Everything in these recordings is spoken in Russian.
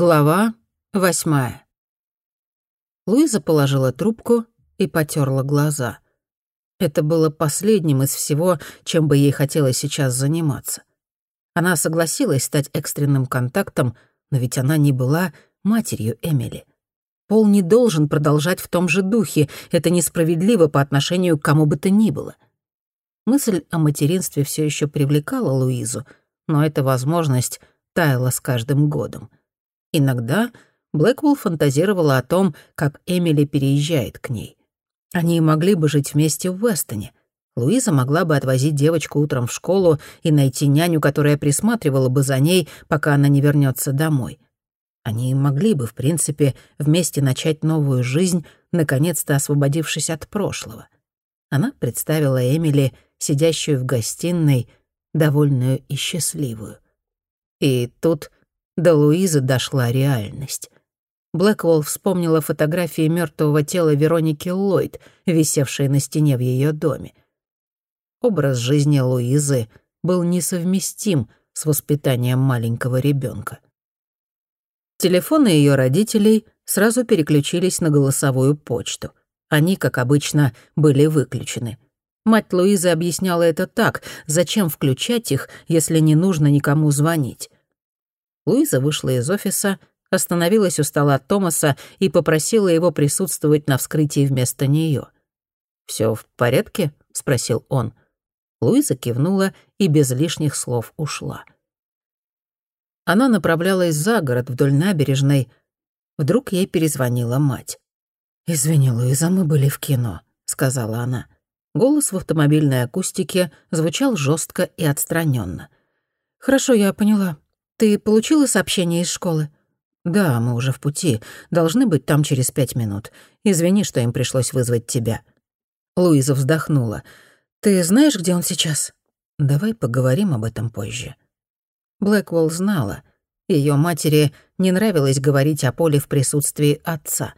Глава восьмая. Луиза положила трубку и потерла глаза. Это было последним из всего, чем бы ей хотелось сейчас заниматься. Она согласилась стать экстренным контактом, но ведь она не была матерью Эмили. Пол не должен продолжать в том же духе, это несправедливо по отношению к кому бы то ни было. Мысль о материнстве все еще привлекала Луизу, но эта возможность таяла с каждым годом — Иногда Блэквелл фантазировала о том, как Эмили переезжает к ней. Они могли бы жить вместе в Вестоне. Луиза могла бы отвозить девочку утром в школу и найти няню, которая присматривала бы за ней, пока она не вернется домой. Они могли бы, в принципе, вместе начать новую жизнь, наконец-то освободившись от прошлого. Она представила Эмили, сидящую в гостиной, довольную и счастливую. И тут до Луизы дошла реальность. Блэкволл вспомнила фотографии мертвого тела Вероники Ллойд, висевшие на стене в ее доме. Образ жизни Луизы был несовместим с воспитанием маленького ребенка. Телефоны ее родителей сразу переключились на голосовую почту. Они, как обычно, были выключены. Мать Луизы объясняла это так, зачем включать их, если не нужно никому звонить. Луиза вышла из офиса, остановилась у стола Томаса и попросила его присутствовать на вскрытии вместо нее. «Всё в порядке?» — спросил он. Луиза кивнула и без лишних слов ушла. Она направлялась за город вдоль набережной. Вдруг ей перезвонила мать. «Извини, Луиза, мы были в кино», — сказала она. Голос в автомобильной акустике звучал жестко и отстраненно. «Хорошо, я поняла. «Ты получила сообщение из школы?» «Да, мы уже в пути. Должны быть там через пять минут. Извини, что им пришлось вызвать тебя». Луиза вздохнула. «Ты знаешь, где он сейчас?» «Давай поговорим об этом позже». Блэквелл знала. Ее матери не нравилось говорить о Поле в присутствии отца.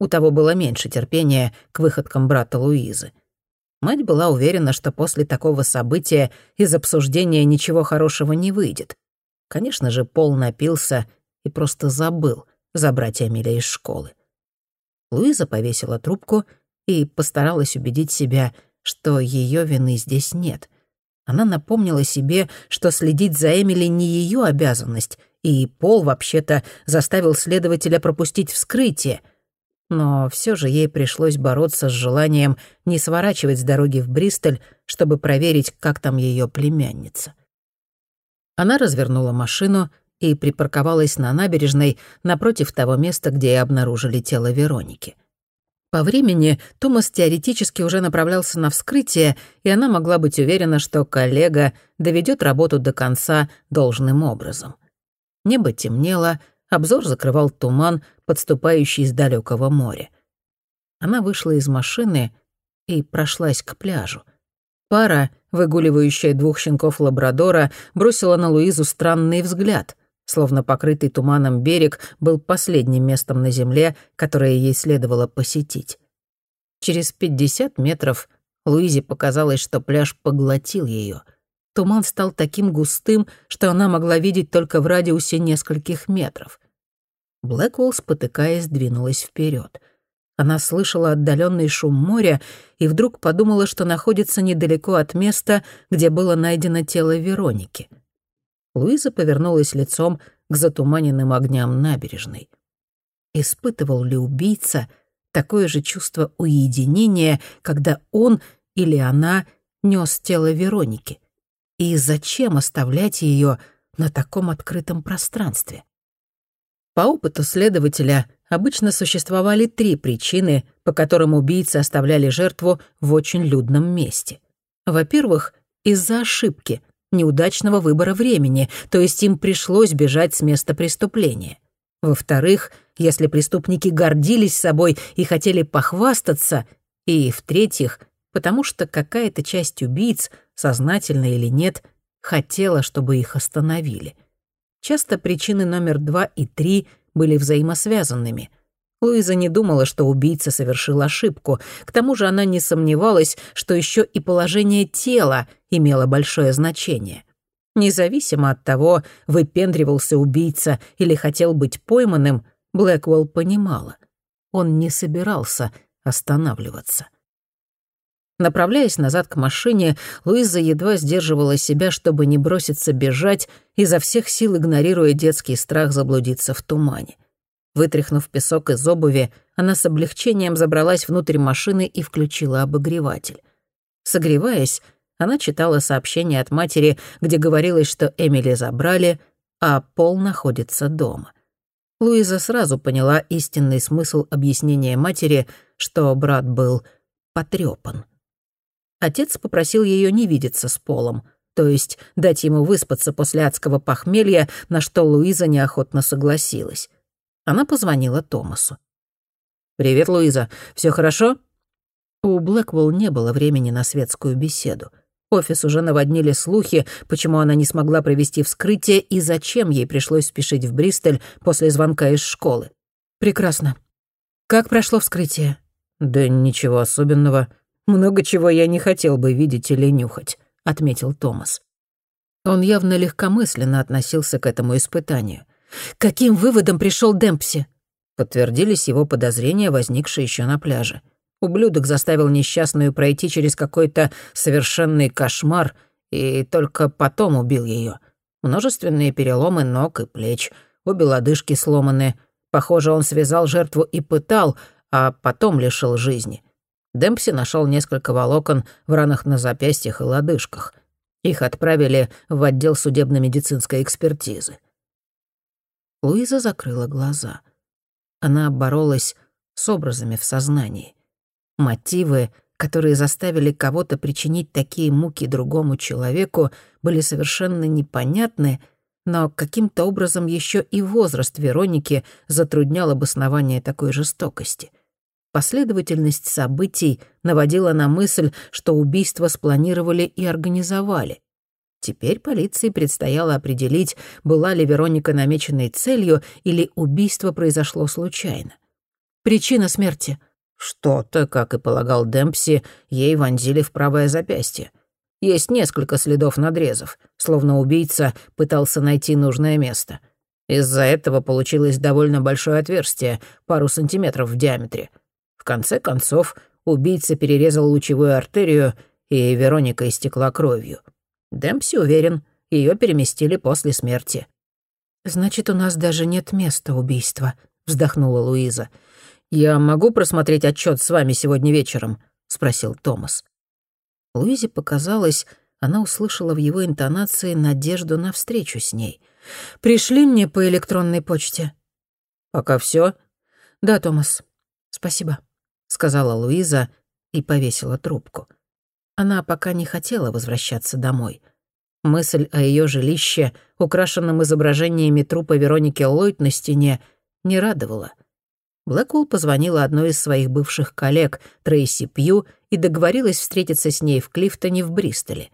У того было меньше терпения к выходкам брата Луизы. Мать была уверена, что после такого события из обсуждения ничего хорошего не выйдет. Конечно же, Пол напился и просто забыл забрать Эмиля из школы. Луиза повесила трубку и постаралась убедить себя, что ее вины здесь нет. Она напомнила себе, что следить за Эмили не ее обязанность, и Пол вообще-то заставил следователя пропустить вскрытие. Но все же ей пришлось бороться с желанием не сворачивать с дороги в Бристоль, чтобы проверить, как там ее племянница. Она развернула машину и припарковалась на набережной напротив того места, где и обнаружили тело Вероники. По времени Томас теоретически уже направлялся на вскрытие, и она могла быть уверена, что коллега доведет работу до конца должным образом. Небо темнело, обзор закрывал туман, подступающий с далекого моря. Она вышла из машины и прошлась к пляжу. Пара, выгуливающая двух щенков лабрадора, бросила на Луизу странный взгляд, словно покрытый туманом берег был последним местом на земле, которое ей следовало посетить. Через пятьдесят метров Луизе показалось, что пляж поглотил ее. Туман стал таким густым, что она могла видеть только в радиусе нескольких метров. Блэквелл, спотыкаясь, двинулась вперед — она слышала отдаленный шум моря и вдруг подумала, что находится недалеко от места, где было найдено тело Вероники. Луиза повернулась лицом к затуманенным огням набережной. Испытывал ли убийца такое же чувство уединения, когда он или она нес тело Вероники? И зачем оставлять ее на таком открытом пространстве? По опыту следователя обычно существовали три причины, по которым убийцы оставляли жертву в очень людном месте. Во-первых, из-за ошибки, неудачного выбора времени, то есть им пришлось бежать с места преступления. Во-вторых, если преступники гордились собой и хотели похвастаться. И, в-третьих, потому что какая-то часть убийц, сознательно или нет, хотела, чтобы их остановили. Часто причины номер два и три были взаимосвязанными. Луиза не думала, что убийца совершил ошибку. К тому же она не сомневалась, что еще и положение тела имело большое значение. Независимо от того, выпендривался убийца или хотел быть пойманным, Блэквелл понимала. Он не собирался останавливаться. Направляясь назад к машине, Луиза едва сдерживала себя, чтобы не броситься бежать, изо всех сил игнорируя детский страх заблудиться в тумане. Вытряхнув песок из обуви, она с облегчением забралась внутрь машины и включила обогреватель. Согреваясь, она читала сообщение от матери, где говорилось, что Эмили забрали, а Пол находится дома. Луиза сразу поняла истинный смысл объяснения матери, что брат был потрепан. Отец попросил ее не видеться с Полом, то есть дать ему выспаться после адского похмелья, на что Луиза неохотно согласилась. Она позвонила Томасу. «Привет, Луиза. Все хорошо?» У Блэквелл не было времени на светскую беседу. Офис уже наводнили слухи, почему она не смогла провести вскрытие и зачем ей пришлось спешить в Бристоль после звонка из школы. «Прекрасно. Как прошло вскрытие?» «Да ничего особенного. Много чего я не хотел бы видеть или нюхать», — отметил Томас. Он явно легкомысленно относился к этому испытанию. «Каким выводом пришел Демпси?» Подтвердились его подозрения, возникшие еще на пляже. Ублюдок заставил несчастную пройти через какой-то совершенный кошмар и только потом убил ее. Множественные переломы ног и плеч, обе лодыжки сломаны. Похоже, он связал жертву и пытал, а потом лишил жизни. Демпси нашел несколько волокон в ранах на запястьях и лодыжках. Их отправили в отдел судебно-медицинской экспертизы. Луиза закрыла глаза. Она боролась с образами в сознании. Мотивы, которые заставили кого-то причинить такие муки другому человеку, были совершенно непонятны, но каким-то образом еще и возраст Вероники затруднял обоснование такой жестокости. Последовательность событий наводила на мысль, что убийство спланировали и организовали. Теперь полиции предстояло определить, была ли Вероника намеченной целью или убийство произошло случайно. Причина смерти — что-то, как и полагал Демпси, ей вонзили в правое запястье. Есть несколько следов надрезов, словно убийца пытался найти нужное место. Из-за этого получилось довольно большое отверстие, пару сантиметров в диаметре. В конце концов, убийца перерезал лучевую артерию, и Вероника истекла кровью. Демпси уверен, ее переместили после смерти. «Значит, у нас даже нет места убийства», — вздохнула Луиза. «Я могу просмотреть отчет с вами сегодня вечером?» — спросил Томас. Луизе показалось, она услышала в его интонации надежду на встречу с ней. «Пришли мне по электронной почте». «Пока все? «Да, Томас. Спасибо», — сказала Луиза и повесила трубку. Она пока не хотела возвращаться домой. Мысль о ее жилище, украшенном изображениями трупа Вероники Ллойд на стене, не радовала — Блэквелл позвонила одной из своих бывших коллег, Трейси Пью, и договорилась встретиться с ней в Клифтоне в Бристоле.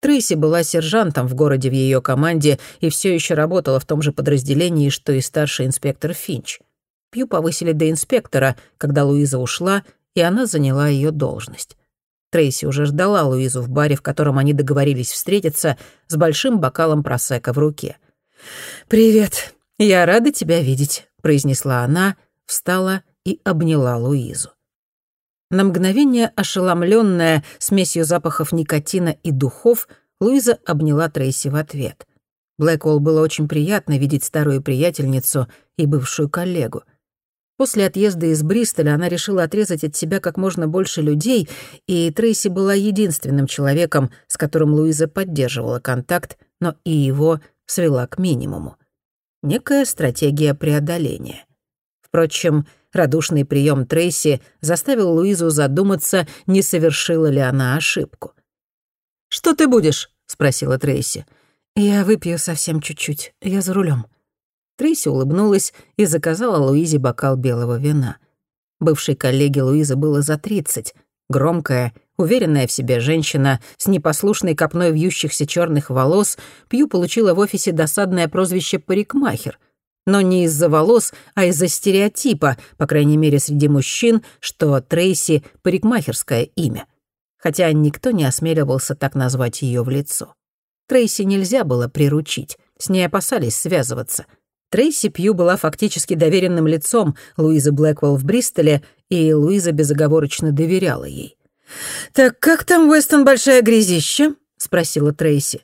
Трейси была сержантом в городе в ее команде и все еще работала в том же подразделении, что и старший инспектор Финч. Пью повысили до инспектора, когда Луиза ушла, и она заняла ее должность. Трейси уже ждала Луизу в баре, в котором они договорились встретиться, с большим бокалом просека в руке. «Привет, я рада тебя видеть», — произнесла она, встала и обняла Луизу. На мгновение ошеломленная смесью запахов никотина и духов, Луиза обняла Трейси в ответ. Блэквелл было очень приятно видеть старую приятельницу и бывшую коллегу. После отъезда из Бристоля она решила отрезать от себя как можно больше людей, и Трейси была единственным человеком, с которым Луиза поддерживала контакт, но и его свела к минимуму. Некая стратегия преодоления — Впрочем, радушный прием Трейси заставил Луизу задуматься, не совершила ли она ошибку. «Что ты будешь?» — спросила Трейси. «Я выпью совсем чуть-чуть. Я за рулем. Трейси улыбнулась и заказала Луизе бокал белого вина. Бывшей коллеге Луизы было за тридцать. Громкая, уверенная в себе женщина с непослушной копной вьющихся черных волос, Пью получила в офисе досадное прозвище «парикмахер», но не из-за волос, а из-за стереотипа, по крайней мере среди мужчин, что Трейси — парикмахерское имя. Хотя никто не осмеливался так назвать ее в лицо. Трейси нельзя было приручить, с ней опасались связываться. Трейси Пью была фактически доверенным лицом Луизы Блэквелл в Бристоле, и Луиза безоговорочно доверяла ей. «Так как там, Уэстон, большая грязища?» — спросила Трейси.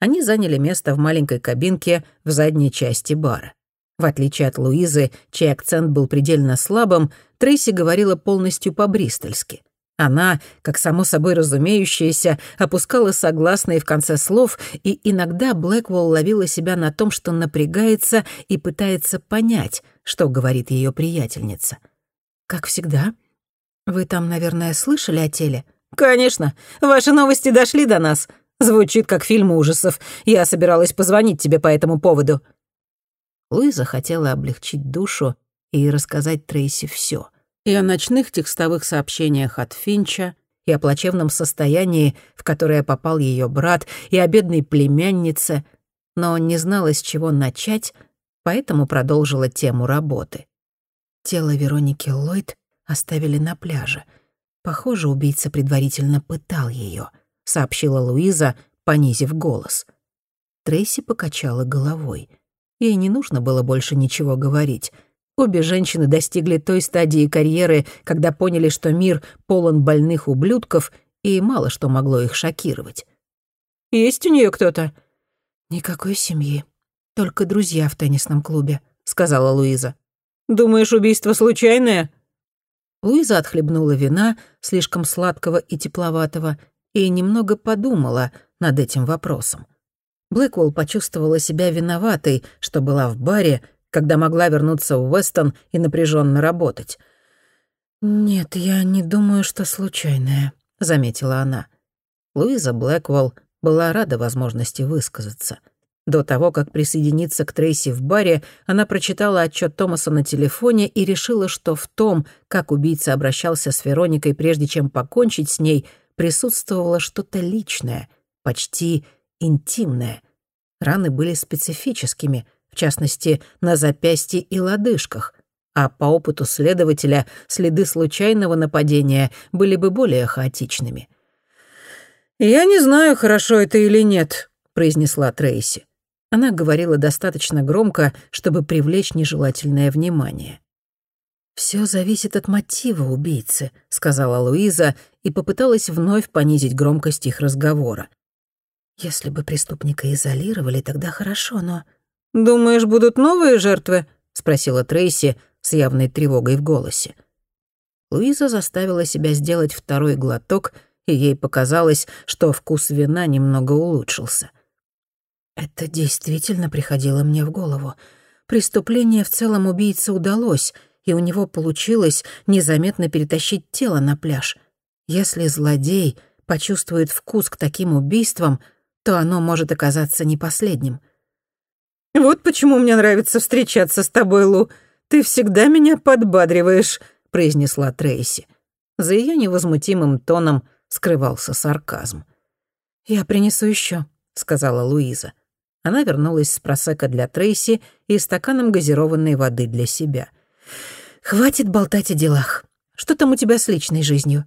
Они заняли место в маленькой кабинке в задней части бара. В отличие от Луизы, чей акцент был предельно слабым, Трейси говорила полностью по-бристольски. Она, как само собой разумеющееся, опускала согласные в конце слов, и иногда Блэквелл ловила себя на том, что напрягается и пытается понять, что говорит ее приятельница. «Как всегда. Вы там, наверное, слышали о теле?» «Конечно. Ваши новости дошли до нас. Звучит как фильм ужасов. Я собиралась позвонить тебе по этому поводу». Луиза хотела облегчить душу и рассказать Трейси все и о ночных текстовых сообщениях от Финча, и о плачевном состоянии, в которое попал ее брат, и о бедной племяннице, но не знала, с чего начать, поэтому продолжила тему работы. Тело Вероники Ллойд оставили на пляже. Похоже, убийца предварительно пытал ее, сообщила Луиза, понизив голос. Трейси покачала головой. Ей не нужно было больше ничего говорить. Обе женщины достигли той стадии карьеры, когда поняли, что мир полон больных ублюдков, и мало что могло их шокировать. «Есть у нее кто-то?» «Никакой семьи. Только друзья в теннисном клубе», — сказала Луиза. «Думаешь, убийство случайное?» Луиза отхлебнула вина, слишком сладкого и тепловатого, и немного подумала над этим вопросом. Блэквелл почувствовала себя виноватой, что была в баре, когда могла вернуться в Уэстон и напряженно работать. «Нет, я не думаю, что случайное», — заметила она. Луиза Блэквелл была рада возможности высказаться. До того, как присоединиться к Трейси в баре, она прочитала отчет Томаса на телефоне и решила, что в том, как убийца обращался с Вероникой, прежде чем покончить с ней, присутствовало что-то личное, почти интимное. Раны были специфическими, в частности, на запястье и лодыжках, а по опыту следователя следы случайного нападения были бы более хаотичными. «Я не знаю, хорошо это или нет», — произнесла Трейси. Она говорила достаточно громко, чтобы привлечь нежелательное внимание. «Все зависит от мотива убийцы», — сказала Луиза и попыталась вновь понизить громкость их разговора. «Если бы преступника изолировали, тогда хорошо, но «Думаешь, будут новые жертвы?» — спросила Трейси с явной тревогой в голосе. Луиза заставила себя сделать второй глоток, и ей показалось, что вкус вина немного улучшился. «Это действительно приходило мне в голову. Преступление в целом убийце удалось, и у него получилось незаметно перетащить тело на пляж. Если злодей почувствует вкус к таким убийствам, то оно может оказаться не последним». «Вот почему мне нравится встречаться с тобой, Лу. Ты всегда меня подбадриваешь», — произнесла Трейси. За ее невозмутимым тоном скрывался сарказм. «Я принесу еще, сказала Луиза. Она вернулась с просека для Трейси и стаканом газированной воды для себя. «Хватит болтать о делах. Что там у тебя с личной жизнью?»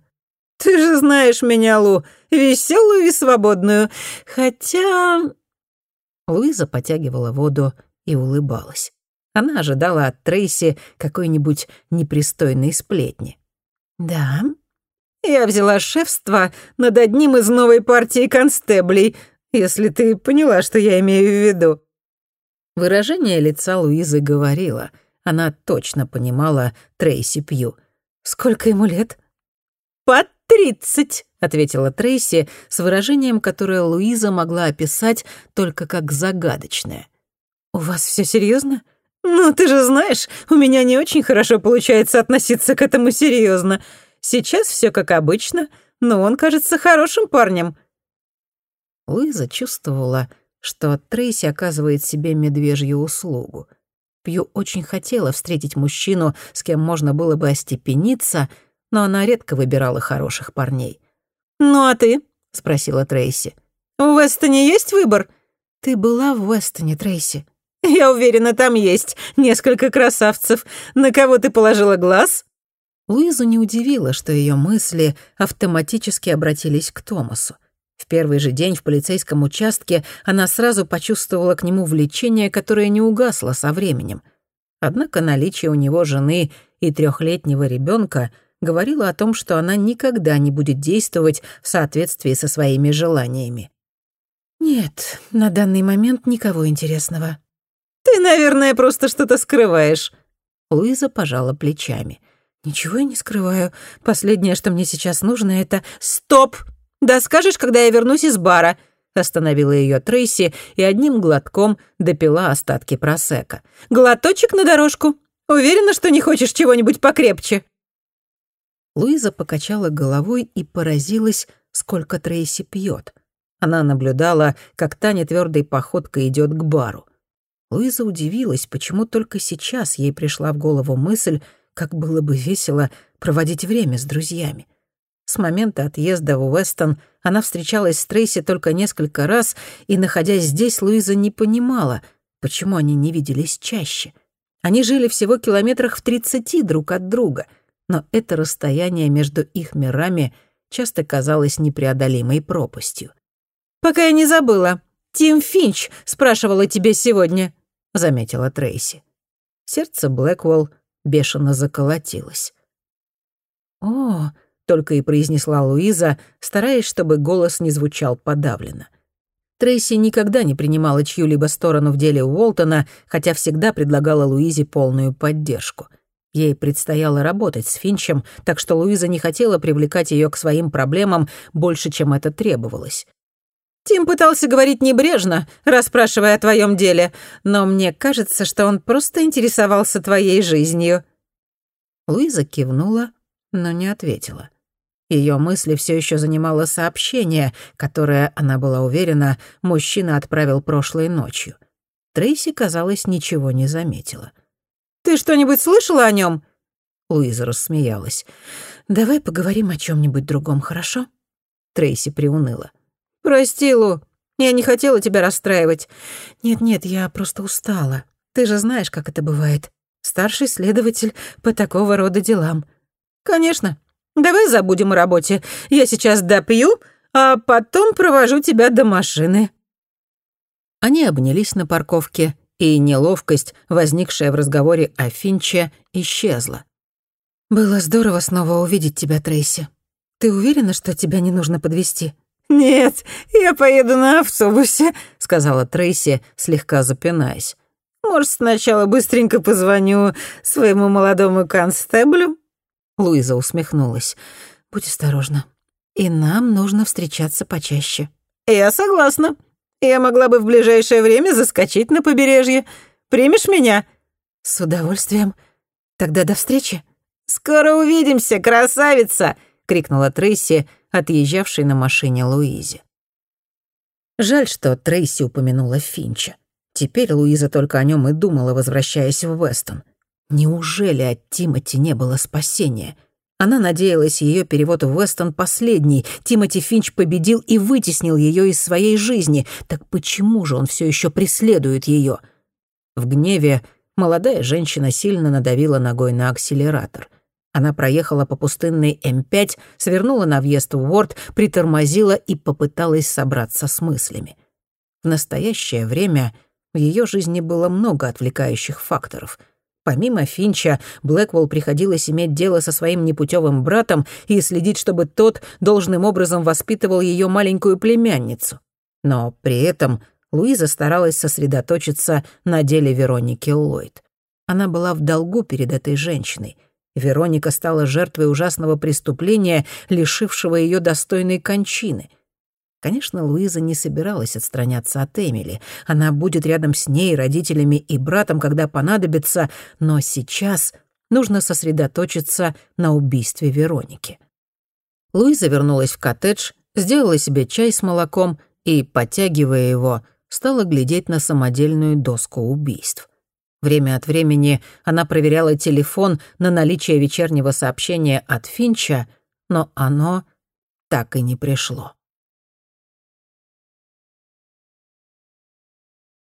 «Ты же знаешь меня, Лу, веселую и свободную. Хотя Луиза потягивала воду и улыбалась. Она ожидала от Трейси какой-нибудь непристойной сплетни. «Да?» «Я взяла шефство над одним из новой партии констеблей, если ты поняла, что я имею в виду». Выражение лица Луизы говорило. Она точно понимала Трейси Пью. «Сколько ему лет?» «Под тридцать», — ответила Трейси с выражением, которое Луиза могла описать только как загадочное. «У вас все серьезно? «Ну, ты же знаешь, у меня не очень хорошо получается относиться к этому серьезно. Сейчас все как обычно, но он кажется хорошим парнем». Луиза чувствовала, что Трейси оказывает себе медвежью услугу. Пью очень хотела встретить мужчину, с кем можно было бы остепениться, но она редко выбирала хороших парней. «Ну а ты?» — спросила Трейси. «В Вестоне есть выбор?» «Ты была в Вестоне, Трейси». «Я уверена, там есть несколько красавцев. На кого ты положила глаз?» Луизу не удивило, что ее мысли автоматически обратились к Томасу. В первый же день в полицейском участке она сразу почувствовала к нему влечение, которое не угасло со временем. Однако наличие у него жены и трехлетнего ребенка говорило о том, что она никогда не будет действовать в соответствии со своими желаниями. «Нет, на данный момент никого интересного». «Ты, наверное, просто что-то скрываешь». Луиза пожала плечами. «Ничего я не скрываю. Последнее, что мне сейчас нужно, это...» «Стоп! Да скажешь, когда я вернусь из бара!» Остановила ее Трейси и одним глотком допила остатки просека. «Глоточек на дорожку. Уверена, что не хочешь чего-нибудь покрепче?» Луиза покачала головой и поразилась, сколько Трейси пьет. Она наблюдала, как Таня твердой походкой идет к бару. Луиза удивилась, почему только сейчас ей пришла в голову мысль, как было бы весело проводить время с друзьями. С момента отъезда в Уэстон она встречалась с Трейси только несколько раз, и, находясь здесь, Луиза не понимала, почему они не виделись чаще. Они жили всего километрах в тридцати друг от друга, но это расстояние между их мирами часто казалось непреодолимой пропастью. «Пока я не забыла, Тим Финч спрашивала тебе сегодня», — заметила Трейси. Сердце Блэквелл бешено заколотилось. «О!» — только и произнесла Луиза, стараясь, чтобы голос не звучал подавленно. Трейси никогда не принимала чью-либо сторону в деле Уолтона, хотя всегда предлагала Луизе полную поддержку. Ей предстояло работать с Финчем, так что Луиза не хотела привлекать ее к своим проблемам больше, чем это требовалось. Тим пытался говорить небрежно, расспрашивая о твоем деле, но мне кажется, что он просто интересовался твоей жизнью». Луиза кивнула, но не ответила. Ее мысли все еще занимало сообщение, которое, она была уверена, мужчина отправил прошлой ночью. Трейси, казалось, ничего не заметила. «Ты что-нибудь слышала о нем? Луиза рассмеялась. «Давай поговорим о чем нибудь другом, хорошо?» Трейси приуныла. «Прости, Лу, я не хотела тебя расстраивать». «Нет-нет, я просто устала. Ты же знаешь, как это бывает. Старший следователь по такого рода делам». «Конечно. Давай забудем о работе. Я сейчас допью, а потом провожу тебя до машины». Они обнялись на парковке, и неловкость, возникшая в разговоре о Финче, исчезла. «Было здорово снова увидеть тебя, Трейси. Ты уверена, что тебя не нужно подвести? «Нет, я поеду на автобусе», — сказала Трейси, слегка запинаясь. «Может, сначала быстренько позвоню своему молодому констеблю?» Луиза усмехнулась. «Будь осторожна. И нам нужно встречаться почаще». «Я согласна. Я могла бы в ближайшее время заскочить на побережье. Примешь меня?» «С удовольствием. Тогда до встречи». «Скоро увидимся, красавица!» — крикнула Трейси, отъезжавшей на машине Луизе. Жаль, что Трейси упомянула Финча. Теперь Луиза только о нем и думала, возвращаясь в Вестон. Неужели от Тимати не было спасения? Она надеялась, ее перевод в Вестон последний. Тимати Финч победил и вытеснил ее из своей жизни. Так почему же он все еще преследует ее? В гневе молодая женщина сильно надавила ногой на акселератор. Она проехала по пустынной М5, свернула на въезд в Уорд, притормозила и попыталась собраться с мыслями. В настоящее время в ее жизни было много отвлекающих факторов. Помимо Финча, Блэквелл приходилось иметь дело со своим непутевым братом и следить, чтобы тот должным образом воспитывал ее маленькую племянницу. Но при этом Луиза старалась сосредоточиться на деле Вероники Ллойд. Она была в долгу перед этой женщиной — Вероника стала жертвой ужасного преступления, лишившего ее достойной кончины. Конечно, Луиза не собиралась отстраняться от Эмили. Она будет рядом с ней, родителями и братом, когда понадобится, но сейчас нужно сосредоточиться на убийстве Вероники. Луиза вернулась в коттедж, сделала себе чай с молоком и, подтягивая его, стала глядеть на самодельную доску убийств. Время от времени она проверяла телефон на наличие вечернего сообщения от Финча, но оно так и не пришло.